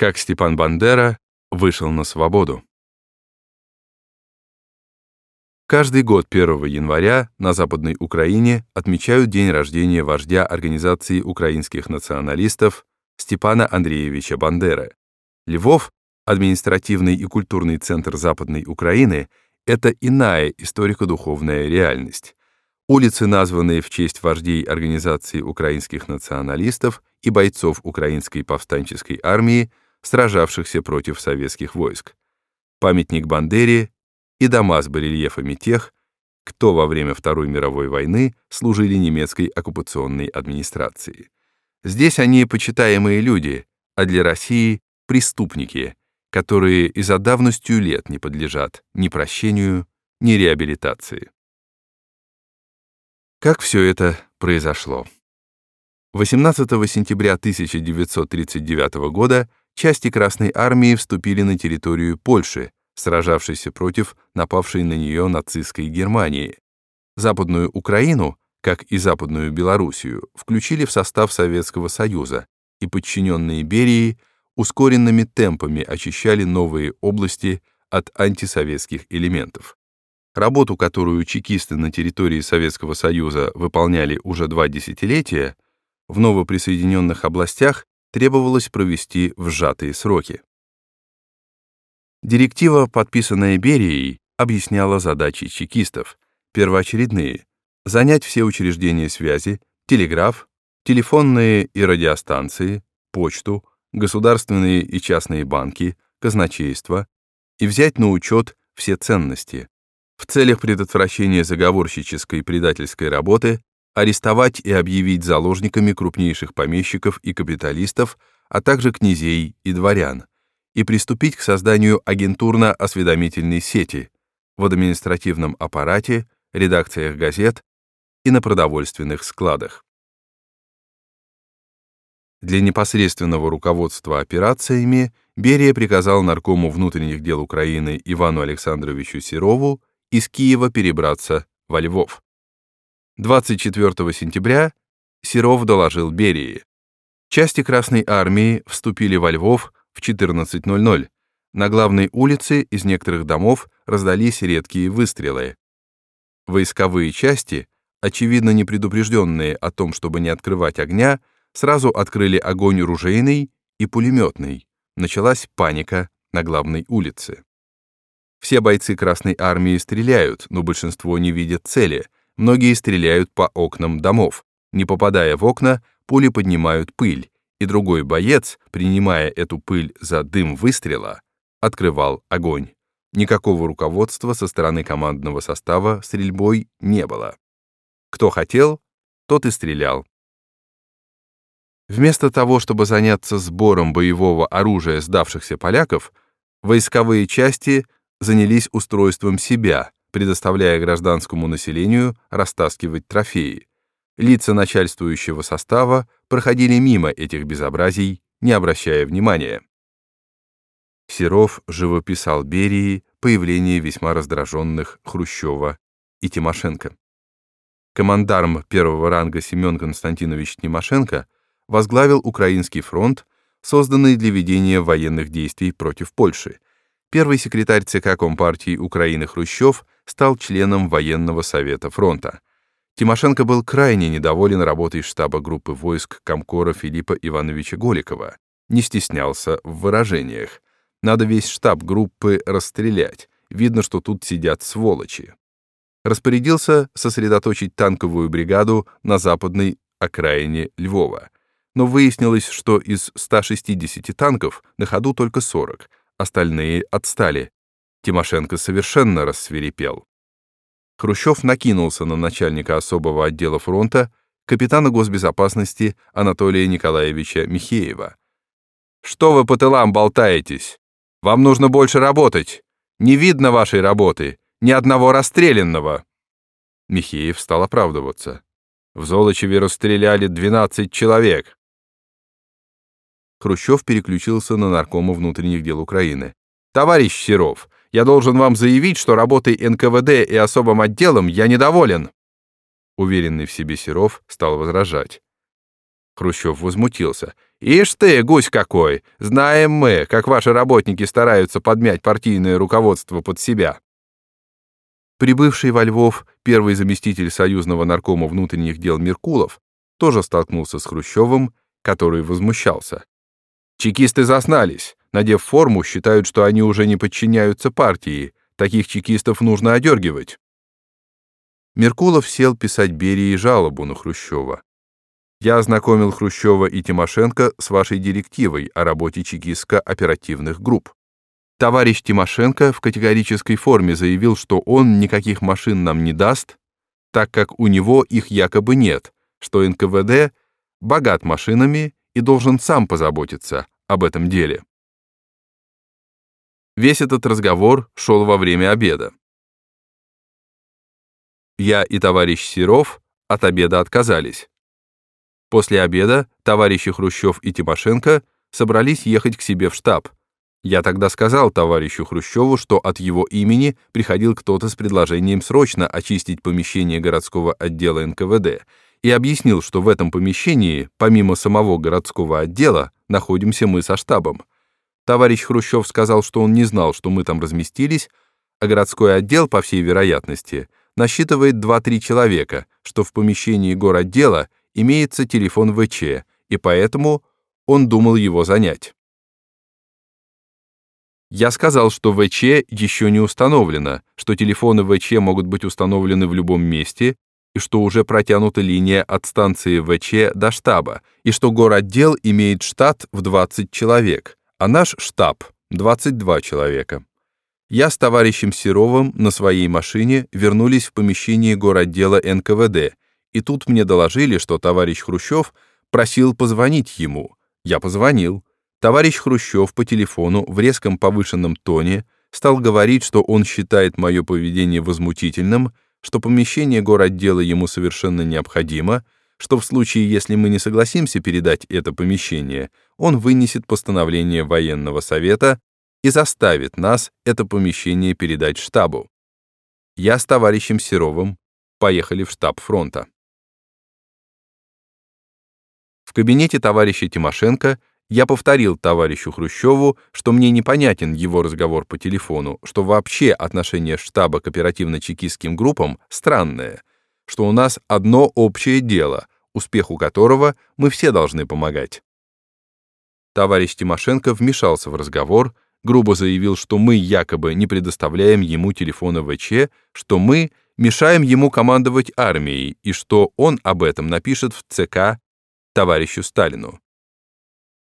Как Степан Бандера вышел на свободу. Каждый год 1 января на Западной Украине отмечают день рождения вождя Организации украинских националистов Степана Андреевича Бандеры. Львов, административный и культурный центр Западной Украины, это иная историко-духовная реальность. Улицы, названные в честь вождей Организации украинских националистов и бойцов Украинской повстанческой армии, сражавшихся против советских войск. Памятник Бандере и дома с барельефами тех, кто во время Второй мировой войны служили немецкой оккупационной администрации. Здесь они почитаемые люди, а для России — преступники, которые и за давностью лет не подлежат ни прощению, ни реабилитации. Как все это произошло? 18 сентября 1939 года части Красной Армии вступили на территорию Польши, сражавшейся против напавшей на нее нацистской Германии. Западную Украину, как и Западную Белоруссию, включили в состав Советского Союза, и подчиненные Берии ускоренными темпами очищали новые области от антисоветских элементов. Работу, которую чекисты на территории Советского Союза выполняли уже два десятилетия, в новоприсоединенных областях требовалось провести в сжатые сроки. Директива, подписанная Берией, объясняла задачи чекистов. Первоочередные — занять все учреждения связи, телеграф, телефонные и радиостанции, почту, государственные и частные банки, казначейство и взять на учет все ценности. В целях предотвращения заговорщической и предательской работы арестовать и объявить заложниками крупнейших помещиков и капиталистов, а также князей и дворян, и приступить к созданию агентурно-осведомительной сети в административном аппарате, редакциях газет и на продовольственных складах. Для непосредственного руководства операциями Берия приказал наркому внутренних дел Украины Ивану Александровичу Серову из Киева перебраться во Львов. 24 сентября Серов доложил Берии. Части Красной Армии вступили во Львов в 14.00. На главной улице из некоторых домов раздались редкие выстрелы. Войсковые части, очевидно не предупрежденные о том, чтобы не открывать огня, сразу открыли огонь ружейный и пулеметный. Началась паника на главной улице. Все бойцы Красной Армии стреляют, но большинство не видят цели — Многие стреляют по окнам домов. Не попадая в окна, пули поднимают пыль, и другой боец, принимая эту пыль за дым выстрела, открывал огонь. Никакого руководства со стороны командного состава стрельбой не было. Кто хотел, тот и стрелял. Вместо того, чтобы заняться сбором боевого оружия сдавшихся поляков, войсковые части занялись устройством себя, предоставляя гражданскому населению растаскивать трофеи. Лица начальствующего состава проходили мимо этих безобразий, не обращая внимания. Серов живописал Берии появление весьма раздраженных Хрущева и Тимошенко. Командарм первого ранга Семен Константинович Тимошенко возглавил Украинский фронт, созданный для ведения военных действий против Польши. Первый секретарь ЦК Компартии Украины Хрущев стал членом военного совета фронта. Тимошенко был крайне недоволен работой штаба группы войск Комкора Филиппа Ивановича Голикова, не стеснялся в выражениях. Надо весь штаб группы расстрелять, видно, что тут сидят сволочи. Распорядился сосредоточить танковую бригаду на западной окраине Львова. Но выяснилось, что из 160 танков на ходу только 40, остальные отстали, Тимошенко совершенно рассверепел. Хрущев накинулся на начальника особого отдела фронта, капитана госбезопасности Анатолия Николаевича Михеева. «Что вы по тылам болтаетесь? Вам нужно больше работать. Не видно вашей работы, ни одного расстрелянного». Михеев стал оправдываться. В Золочеве расстреляли 12 человек. Хрущев переключился на наркома внутренних дел Украины. «Товарищ Серов, я должен вам заявить, что работой НКВД и особым отделом я недоволен». Уверенный в себе Серов стал возражать. Хрущев возмутился. «Ишь ты, гусь какой! Знаем мы, как ваши работники стараются подмять партийное руководство под себя!» Прибывший во Львов первый заместитель союзного наркома внутренних дел Меркулов тоже столкнулся с Хрущевым, который возмущался. «Чекисты заснались. Надев форму, считают, что они уже не подчиняются партии. Таких чекистов нужно одергивать». Меркулов сел писать Берии жалобу на Хрущева. Я ознакомил Хрущева и Тимошенко с вашей директивой о работе чекистско-оперативных групп. Товарищ Тимошенко в категорической форме заявил, что он никаких машин нам не даст, так как у него их якобы нет, что НКВД богат машинами и должен сам позаботиться об этом деле. Весь этот разговор шел во время обеда. Я и товарищ Серов от обеда отказались. После обеда товарищи Хрущев и Тимошенко собрались ехать к себе в штаб, я тогда сказал товарищу Хрущеву, что от его имени приходил кто-то с предложением срочно очистить помещение городского отдела НКВД и объяснил, что в этом помещении, помимо самого городского отдела, находимся мы со штабом. Товарищ Хрущев сказал, что он не знал, что мы там разместились, а городской отдел, по всей вероятности, насчитывает 2-3 человека, что в помещении городдела имеется телефон ВЧ, и поэтому он думал его занять. Я сказал, что ВЧ еще не установлено, что телефоны ВЧ могут быть установлены в любом месте, и что уже протянута линия от станции ВЧ до штаба, и что городдел имеет штат в 20 человек, а наш штаб — 22 человека. Я с товарищем Серовым на своей машине вернулись в помещение городдела НКВД, и тут мне доложили, что товарищ Хрущев просил позвонить ему. Я позвонил. Товарищ Хрущев по телефону в резком повышенном тоне стал говорить, что он считает мое поведение возмутительным, что помещение городдела ему совершенно необходимо, что в случае, если мы не согласимся передать это помещение, он вынесет постановление военного совета и заставит нас это помещение передать штабу. Я с товарищем Серовым поехали в штаб фронта. В кабинете товарища Тимошенко я повторил товарищу Хрущеву, что мне непонятен его разговор по телефону, что вообще отношение штаба к оперативно-чекистским группам странное, что у нас одно общее дело, успеху которого мы все должны помогать. Товарищ Тимошенко вмешался в разговор, грубо заявил, что мы якобы не предоставляем ему телефона ВЧ, что мы мешаем ему командовать армией и что он об этом напишет в ЦК товарищу Сталину.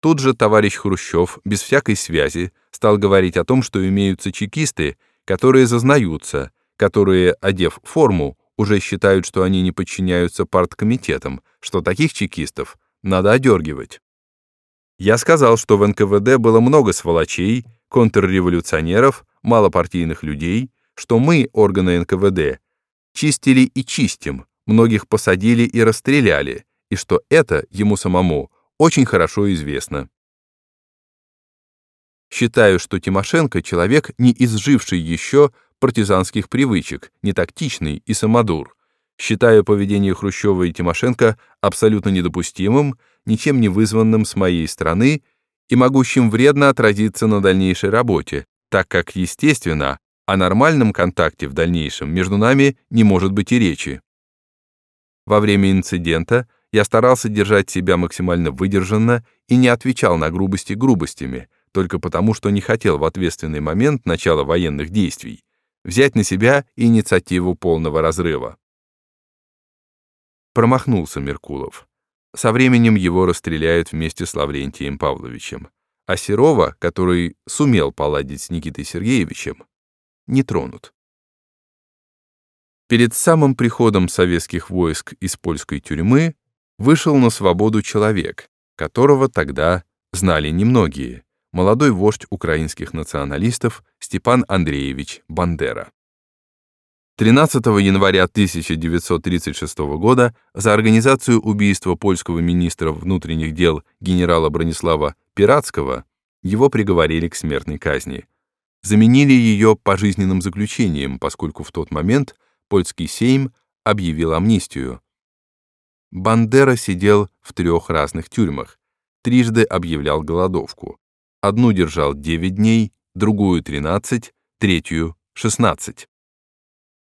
Тут же товарищ Хрущев, без всякой связи, стал говорить о том, что имеются чекисты, которые зазнаются, которые, одев форму, уже считают, что они не подчиняются парткомитетам, что таких чекистов надо одергивать. Я сказал, что в НКВД было много сволочей, контрреволюционеров, малопартийных людей, что мы, органы НКВД, чистили и чистим, многих посадили и расстреляли, и что это ему самому очень хорошо известно. Считаю, что Тимошенко человек, не изживший еще партизанских привычек, не тактичный и самодур. Считаю поведение Хрущева и Тимошенко абсолютно недопустимым, ничем не вызванным с моей стороны и могущим вредно отразиться на дальнейшей работе, так как, естественно, о нормальном контакте в дальнейшем между нами не может быть и речи. Во время инцидента я старался держать себя максимально выдержанно и не отвечал на грубости грубостями, только потому, что не хотел в ответственный момент начала военных действий взять на себя инициативу полного разрыва. Промахнулся Меркулов. Со временем его расстреляют вместе с Лаврентием Павловичем. А Серова, который сумел поладить с Никитой Сергеевичем, не тронут. Перед самым приходом советских войск из польской тюрьмы вышел на свободу человек, которого тогда знали немногие, молодой вождь украинских националистов Степан Андреевич Бандера. 13 января 1936 года за организацию убийства польского министра внутренних дел генерала Бронислава Пиратского его приговорили к смертной казни. Заменили ее пожизненным заключением, поскольку в тот момент польский сейм объявил амнистию, Бандера сидел в трех разных тюрьмах, трижды объявлял голодовку. Одну держал 9 дней, другую 13, третью 16.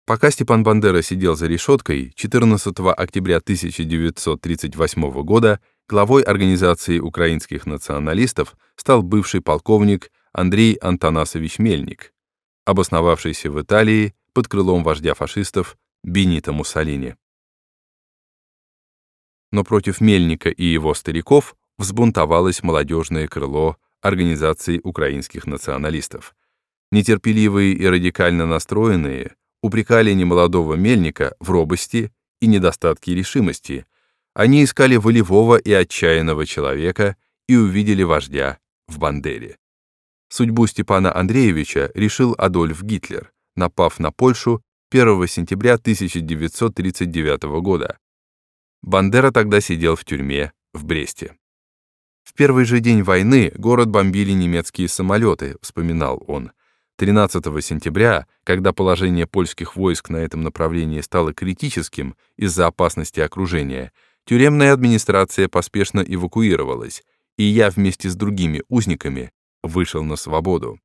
Пока Степан Бандера сидел за решеткой, 14 октября 1938 года главой Организации украинских националистов стал бывший полковник Андрей Антонасович Мельник, обосновавшийся в Италии под крылом вождя фашистов Бенита Муссолини. Но против Мельника и его стариков взбунтовалось молодежное крыло Организации украинских националистов. Нетерпеливые и радикально настроенные упрекали немолодого Мельника в робости и недостатке решимости. Они искали волевого и отчаянного человека и увидели вождя в Бандере. Судьбу Степана Андреевича решил Адольф Гитлер, напав на Польшу 1 сентября 1939 года. Бандера тогда сидел в тюрьме в Бресте. В первый же день войны город бомбили немецкие самолеты, вспоминал он. 13 сентября, когда положение польских войск на этом направлении стало критическим из-за опасности окружения, тюремная администрация поспешно эвакуировалась, и я вместе с другими узниками вышел на свободу.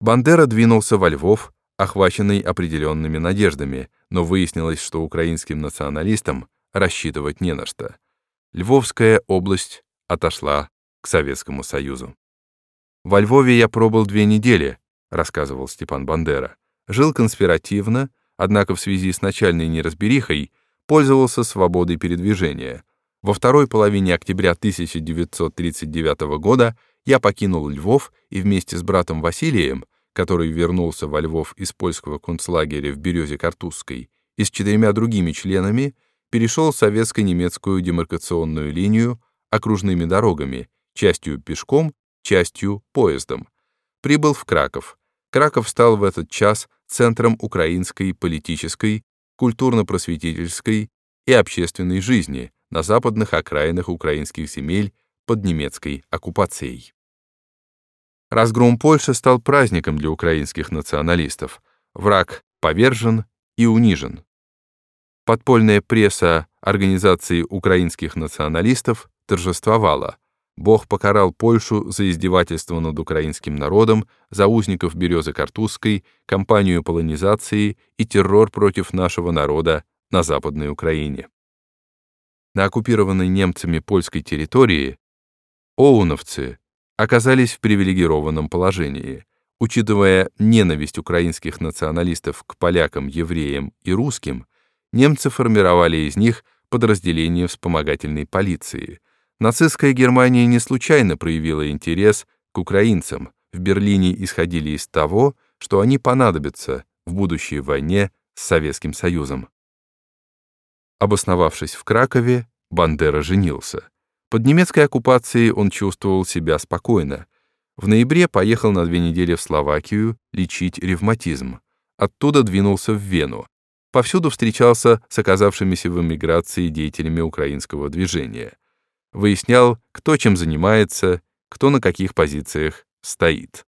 Бандера двинулся во Львов, охваченный определенными надеждами, но выяснилось, что украинским националистам рассчитывать не на что. Львовская область отошла к Советскому Союзу. Во Львове я пробыл две недели, рассказывал Степан Бандера, жил конспиративно, однако в связи с начальной неразберихой пользовался свободой передвижения. Во второй половине октября 1939 года я покинул Львов и вместе с братом Василием, который вернулся во Львов из польского концлагеря в Березе-Картузской, и с четырьмя другими членами перешел советско-немецкую демаркационную линию окружными дорогами, частью пешком, частью поездом. Прибыл в Краков, Краков стал в этот час центром украинской политической, культурно-просветительской и общественной жизни на западных окраинах украинских земель под немецкой оккупацией. Разгром Польши стал праздником для украинских националистов. Враг повержен и унижен. Подпольная пресса Организации украинских националистов торжествовала, Бог покарал Польшу за издевательство над украинским народом, за узников Березы Картузской, кампанию полонизации и террор против нашего народа на Западной Украине. На оккупированной немцами польской территории оуновцы оказались в привилегированном положении. Учитывая ненависть украинских националистов к полякам, евреям и русским, немцы формировали из них подразделения вспомогательной полиции — Нацистская Германия не случайно проявила интерес к украинцам. В Берлине исходили из того, что они понадобятся в будущей войне с Советским Союзом. Обосновавшись в Кракове, Бандера женился. Под немецкой оккупацией он чувствовал себя спокойно. В ноябре поехал на две недели в Словакию лечить ревматизм. Оттуда двинулся в Вену. Повсюду встречался с оказавшимися в эмиграции деятелями украинского движения выяснял, кто чем занимается, кто на каких позициях стоит.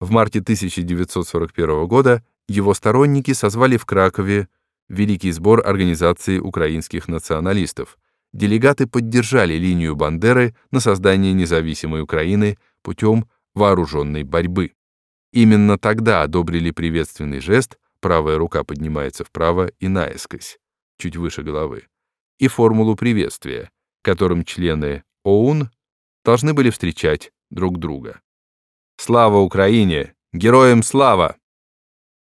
В марте 1941 года его сторонники созвали в Кракове Великий сбор Организации украинских националистов. Делегаты поддержали линию Бандеры на создание независимой Украины путем вооруженной борьбы. Именно тогда одобрили приветственный жест «правая рука поднимается вправо и наискось», чуть выше головы, и формулу приветствия которым члены ОУН должны были встречать друг друга. Слава Украине! Героям слава!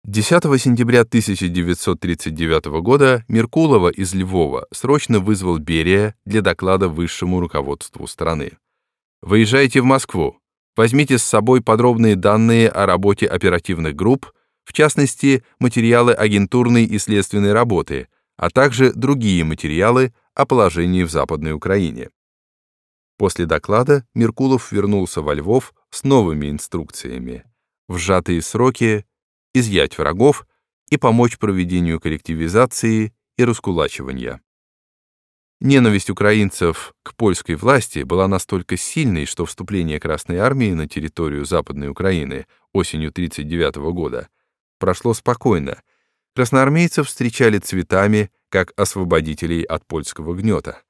10 сентября 1939 года Меркулова из Львова срочно вызвал Берия для доклада высшему руководству страны. «Выезжайте в Москву. Возьмите с собой подробные данные о работе оперативных групп, в частности, материалы агентурной и следственной работы, а также другие материалы о положении в Западной Украине. После доклада Меркулов вернулся во Львов с новыми инструкциями. В сжатые сроки изъять врагов и помочь проведению коллективизации и раскулачивания. Ненависть украинцев к польской власти была настолько сильной, что вступление Красной армии на территорию Западной Украины осенью 1939 года прошло спокойно, Красноармейцев встречали цветами, как освободителей от польского гнета.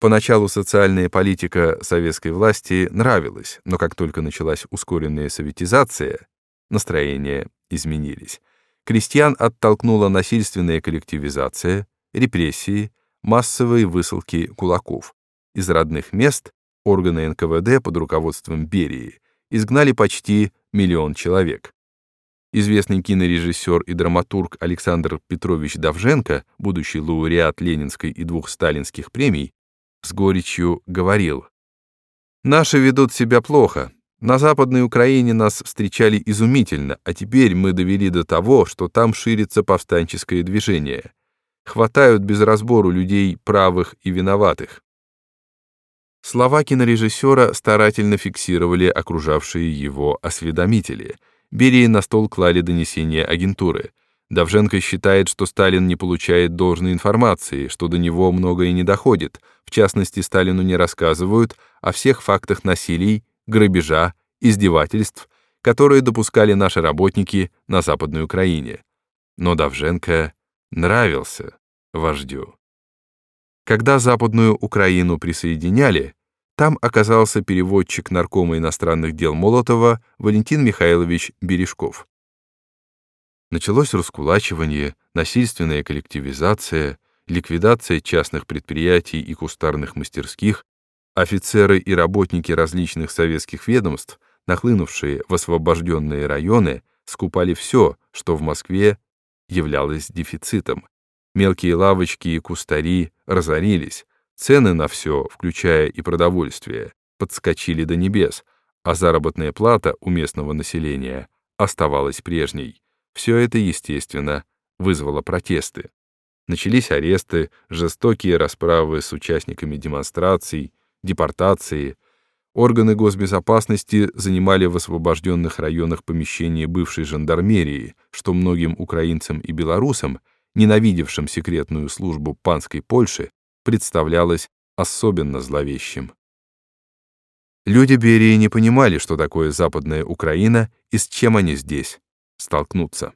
Поначалу социальная политика советской власти нравилась, но как только началась ускоренная советизация, настроения изменились. Крестьян оттолкнула насильственная коллективизация, репрессии, массовые высылки кулаков. Из родных мест органы НКВД под руководством Берии изгнали почти миллион человек. Известный кинорежиссер и драматург Александр Петрович Давженко, будущий лауреат Ленинской и двух сталинских премий, с горечью говорил, «Наши ведут себя плохо. На Западной Украине нас встречали изумительно, а теперь мы довели до того, что там ширится повстанческое движение. Хватают без разбору людей правых и виноватых. Слова кинорежиссера старательно фиксировали окружавшие его осведомители. Берии на стол клали донесения агентуры. Давженко считает, что Сталин не получает должной информации, что до него многое не доходит. В частности, Сталину не рассказывают о всех фактах насилий, грабежа, издевательств, которые допускали наши работники на Западной Украине. Но Давженко нравился вождю. Когда Западную Украину присоединяли, там оказался переводчик наркома иностранных дел Молотова Валентин Михайлович Бережков. Началось раскулачивание, насильственная коллективизация, ликвидация частных предприятий и кустарных мастерских, офицеры и работники различных советских ведомств, нахлынувшие в освобожденные районы, скупали все, что в Москве являлось дефицитом. Мелкие лавочки и кустари разорились, цены на все, включая и продовольствие, подскочили до небес, а заработная плата у местного населения оставалась прежней. Все это, естественно, вызвало протесты. Начались аресты, жестокие расправы с участниками демонстраций, депортации. Органы госбезопасности занимали в освобожденных районах помещения бывшей жандармерии, что многим украинцам и белорусам – ненавидевшим секретную службу панской Польши, представлялось особенно зловещим. Люди Берии не понимали, что такое Западная Украина и с чем они здесь столкнутся.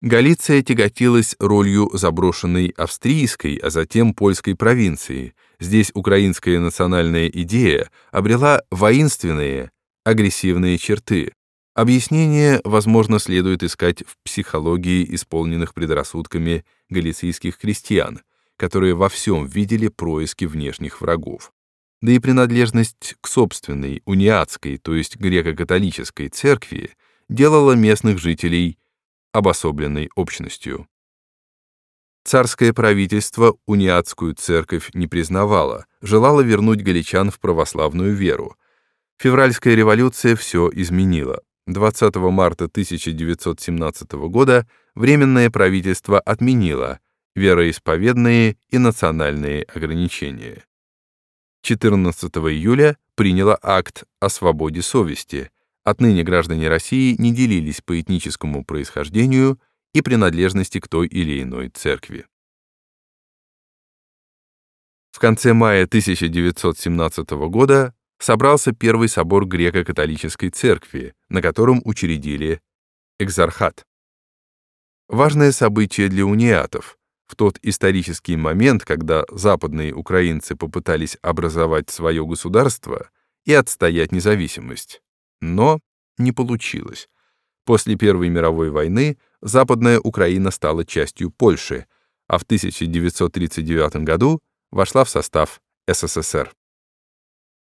Галиция тяготилась ролью заброшенной австрийской, а затем польской провинции. Здесь украинская национальная идея обрела воинственные, агрессивные черты, Объяснение, возможно, следует искать в психологии исполненных предрассудками галицийских крестьян, которые во всем видели происки внешних врагов. Да и принадлежность к собственной униатской, то есть греко-католической церкви, делала местных жителей обособленной общностью. Царское правительство униатскую церковь не признавало, желало вернуть галичан в православную веру. Февральская революция все изменила. 20 марта 1917 года Временное правительство отменило вероисповедные и национальные ограничения. 14 июля приняло акт о свободе совести. Отныне граждане России не делились по этническому происхождению и принадлежности к той или иной церкви. В конце мая 1917 года собрался Первый собор греко-католической церкви, на котором учредили экзархат. Важное событие для униатов. В тот исторический момент, когда западные украинцы попытались образовать свое государство и отстоять независимость. Но не получилось. После Первой мировой войны Западная Украина стала частью Польши, а в 1939 году вошла в состав СССР.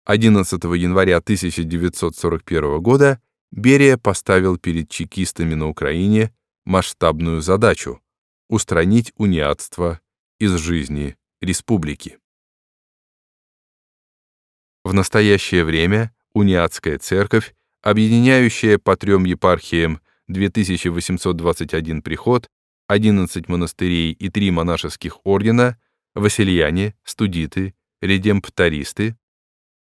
11 января 1941 года Берия поставил перед чекистами на Украине масштабную задачу — устранить униатство из жизни республики. В настоящее время униатская церковь, объединяющая по трем епархиям 2821 приход, 11 монастырей и три монашеских ордена, васильяне, студиты, редемптористы,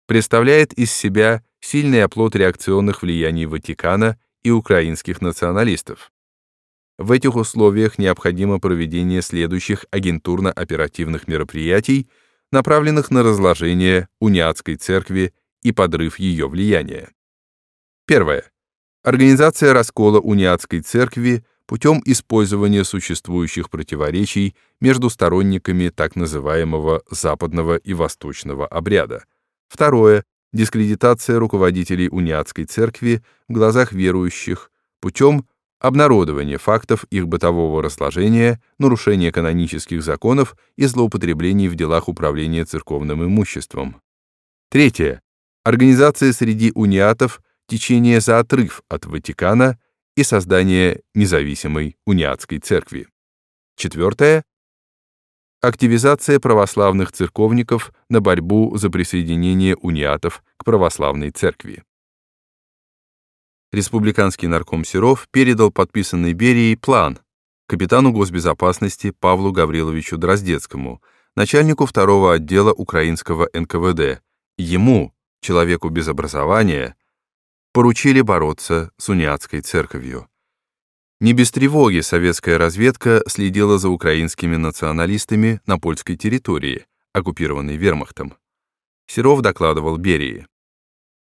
представляет из себя сильный оплот реакционных влияний Ватикана и украинских националистов. В этих условиях необходимо проведение следующих агентурно-оперативных мероприятий, направленных на разложение униатской церкви и подрыв ее влияния. Первое. Организация раскола униатской церкви путем использования существующих противоречий между сторонниками так называемого западного и восточного обряда. Второе дискредитация руководителей униатской церкви в глазах верующих путем обнародования фактов их бытового разложения, нарушения канонических законов и злоупотреблений в делах управления церковным имуществом. Третье. Организация среди униатов течение за отрыв от Ватикана и создание независимой униатской церкви. Четвертое активизация православных церковников на борьбу за присоединение униатов к православной церкви. Республиканский нарком Серов передал подписанный Берией план капитану госбезопасности Павлу Гавриловичу Дроздецкому, начальнику второго отдела украинского НКВД. Ему, человеку без образования, поручили бороться с униатской церковью. Не без тревоги советская разведка следила за украинскими националистами на польской территории, оккупированной вермахтом. Серов докладывал Берии.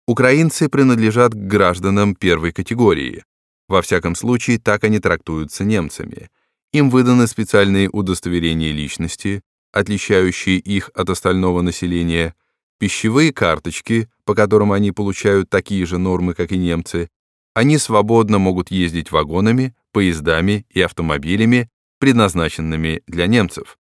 Украинцы принадлежат к гражданам первой категории. Во всяком случае, так они трактуются немцами. Им выданы специальные удостоверения личности, отличающие их от остального населения, пищевые карточки, по которым они получают такие же нормы, как и немцы. Они свободно могут ездить вагонами, поездами и автомобилями, предназначенными для немцев.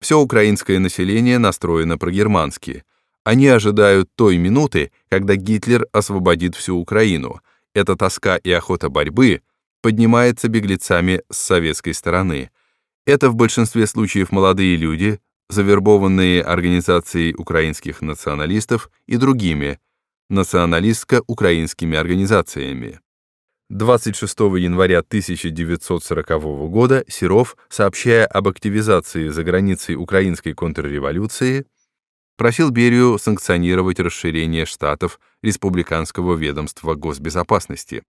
Все украинское население настроено прогермански. Они ожидают той минуты, когда Гитлер освободит всю Украину. Эта тоска и охота борьбы поднимается беглецами с советской стороны. Это в большинстве случаев молодые люди, завербованные организацией украинских националистов и другими националистско-украинскими организациями. 26 января 1940 года Серов, сообщая об активизации за границей украинской контрреволюции, просил Берию санкционировать расширение штатов Республиканского ведомства госбезопасности.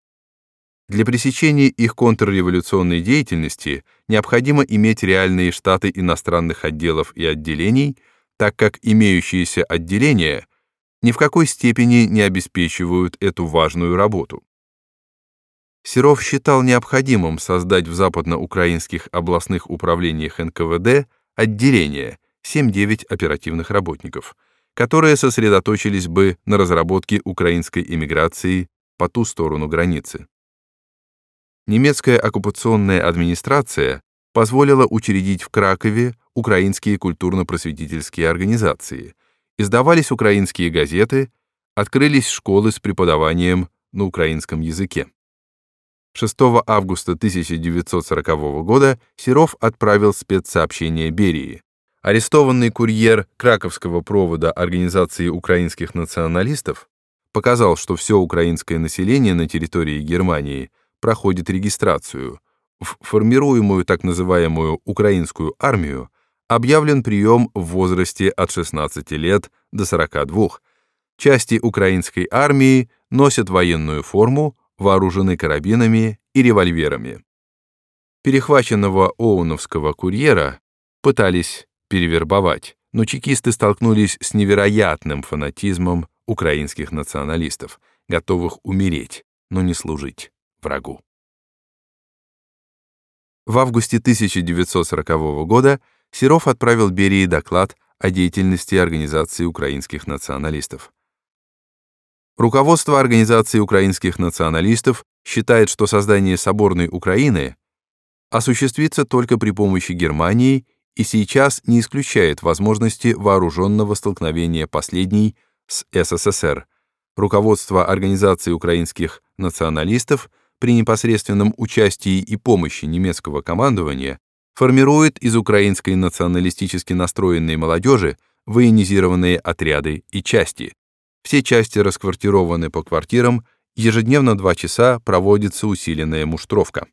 Для пресечения их контрреволюционной деятельности необходимо иметь реальные штаты иностранных отделов и отделений, так как имеющиеся отделения ни в какой степени не обеспечивают эту важную работу. Серов считал необходимым создать в западноукраинских областных управлениях НКВД отделение 7-9 оперативных работников, которые сосредоточились бы на разработке украинской эмиграции по ту сторону границы. Немецкая оккупационная администрация позволила учредить в Кракове украинские культурно-просветительские организации, издавались украинские газеты, открылись школы с преподаванием на украинском языке. 6 августа 1940 года Серов отправил спецсообщение Берии. Арестованный курьер Краковского провода Организации украинских националистов показал, что все украинское население на территории Германии проходит регистрацию. В формируемую так называемую украинскую армию объявлен прием в возрасте от 16 лет до 42. Части украинской армии носят военную форму, вооружены карабинами и револьверами. Перехваченного оуновского курьера пытались перевербовать, но чекисты столкнулись с невероятным фанатизмом украинских националистов, готовых умереть, но не служить врагу. В августе 1940 года Серов отправил Берии доклад о деятельности Организации украинских националистов. Руководство Организации украинских националистов считает, что создание соборной Украины осуществится только при помощи Германии и сейчас не исключает возможности вооруженного столкновения последней с СССР. Руководство Организации украинских националистов при непосредственном участии и помощи немецкого командования формирует из украинской националистически настроенной молодежи военизированные отряды и части, все части расквартированы по квартирам, ежедневно два часа проводится усиленная муштровка.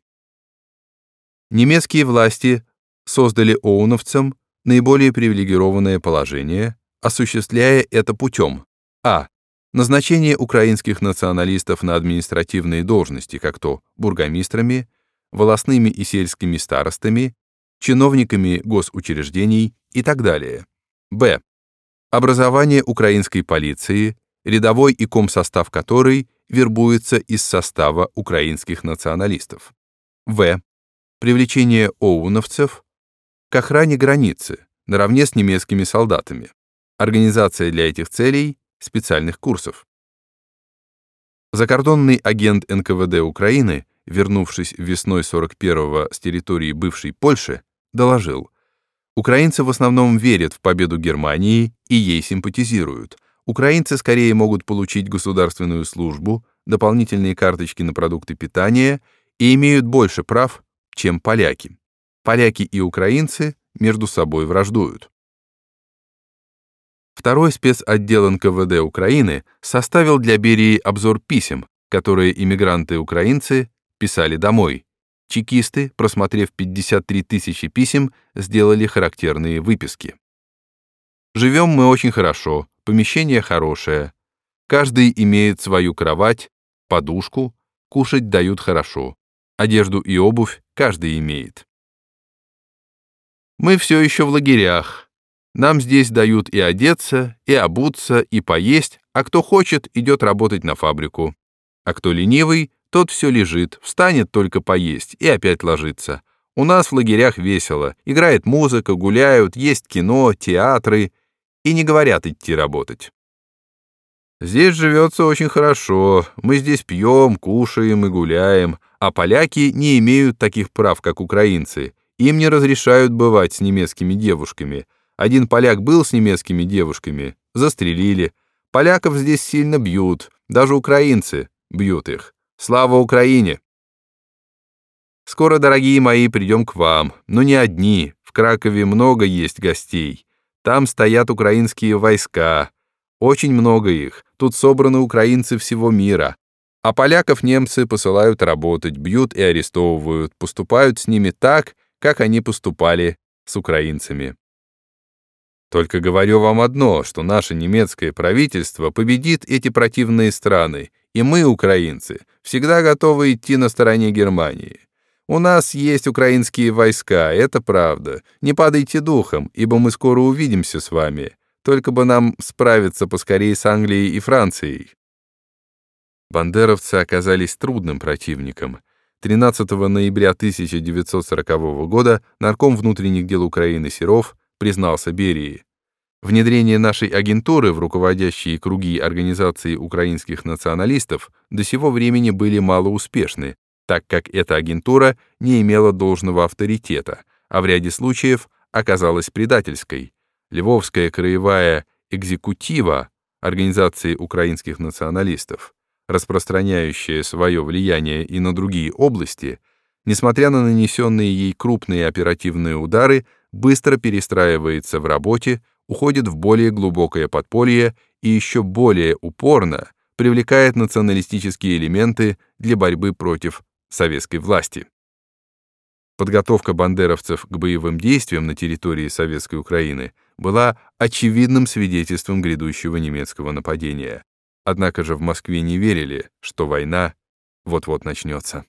Немецкие власти создали оуновцам наиболее привилегированное положение, осуществляя это путем а. Назначение украинских националистов на административные должности, как то бургомистрами, волостными и сельскими старостами, чиновниками госучреждений и так далее. Б. Образование украинской полиции, рядовой и комсостав которой вербуется из состава украинских националистов. В. привлечение оуновцев к охране границы наравне с немецкими солдатами, организация для этих целей специальных курсов. Закордонный агент НКВД Украины, вернувшись весной 41-го с территории бывшей Польши, доложил, украинцы в основном верят в победу Германии и ей симпатизируют. Украинцы скорее могут получить государственную службу, дополнительные карточки на продукты питания и имеют больше прав, чем поляки. Поляки и украинцы между собой враждуют. Второй спецотдел НКВД Украины составил для Берии обзор писем, которые иммигранты-украинцы писали домой. Чекисты, просмотрев 53 тысячи писем, сделали характерные выписки. «Живем мы очень хорошо, помещение хорошее. Каждый имеет свою кровать, подушку, кушать дают хорошо. Одежду и обувь каждый имеет. Мы все еще в лагерях. Нам здесь дают и одеться, и обуться, и поесть, а кто хочет, идет работать на фабрику. А кто ленивый, тот все лежит, встанет только поесть и опять ложится. У нас в лагерях весело, играет музыка, гуляют, есть кино, театры, и не говорят идти работать. Здесь живется очень хорошо, мы здесь пьем, кушаем и гуляем, а поляки не имеют таких прав, как украинцы, им не разрешают бывать с немецкими девушками. Один поляк был с немецкими девушками, застрелили. Поляков здесь сильно бьют, даже украинцы бьют их. Слава Украине! Скоро, дорогие мои, придем к вам, но не одни. В Кракове много есть гостей. Там стоят украинские войска. Очень много их. Тут собраны украинцы всего мира. А поляков немцы посылают работать, бьют и арестовывают, поступают с ними так, как они поступали с украинцами. Только говорю вам одно, что наше немецкое правительство победит эти противные страны, и мы, украинцы, всегда готовы идти на стороне Германии. У нас есть украинские войска, это правда. Не падайте духом, ибо мы скоро увидимся с вами. Только бы нам справиться поскорее с Англией и Францией. Бандеровцы оказались трудным противником. 13 ноября 1940 года нарком внутренних дел Украины Серов признался Берии. Внедрение нашей агентуры в руководящие круги организации украинских националистов до сего времени были малоуспешны, так как эта агентура не имела должного авторитета, а в ряде случаев оказалась предательской. Львовская краевая экзекутива организации украинских националистов распространяющая свое влияние и на другие области, несмотря на нанесенные ей крупные оперативные удары, быстро перестраивается в работе, уходит в более глубокое подполье и еще более упорно привлекает националистические элементы для борьбы против советской власти. Подготовка бандеровцев к боевым действиям на территории Советской Украины была очевидным свидетельством грядущего немецкого нападения. Однако же в Москве не верили, что война вот-вот начнется.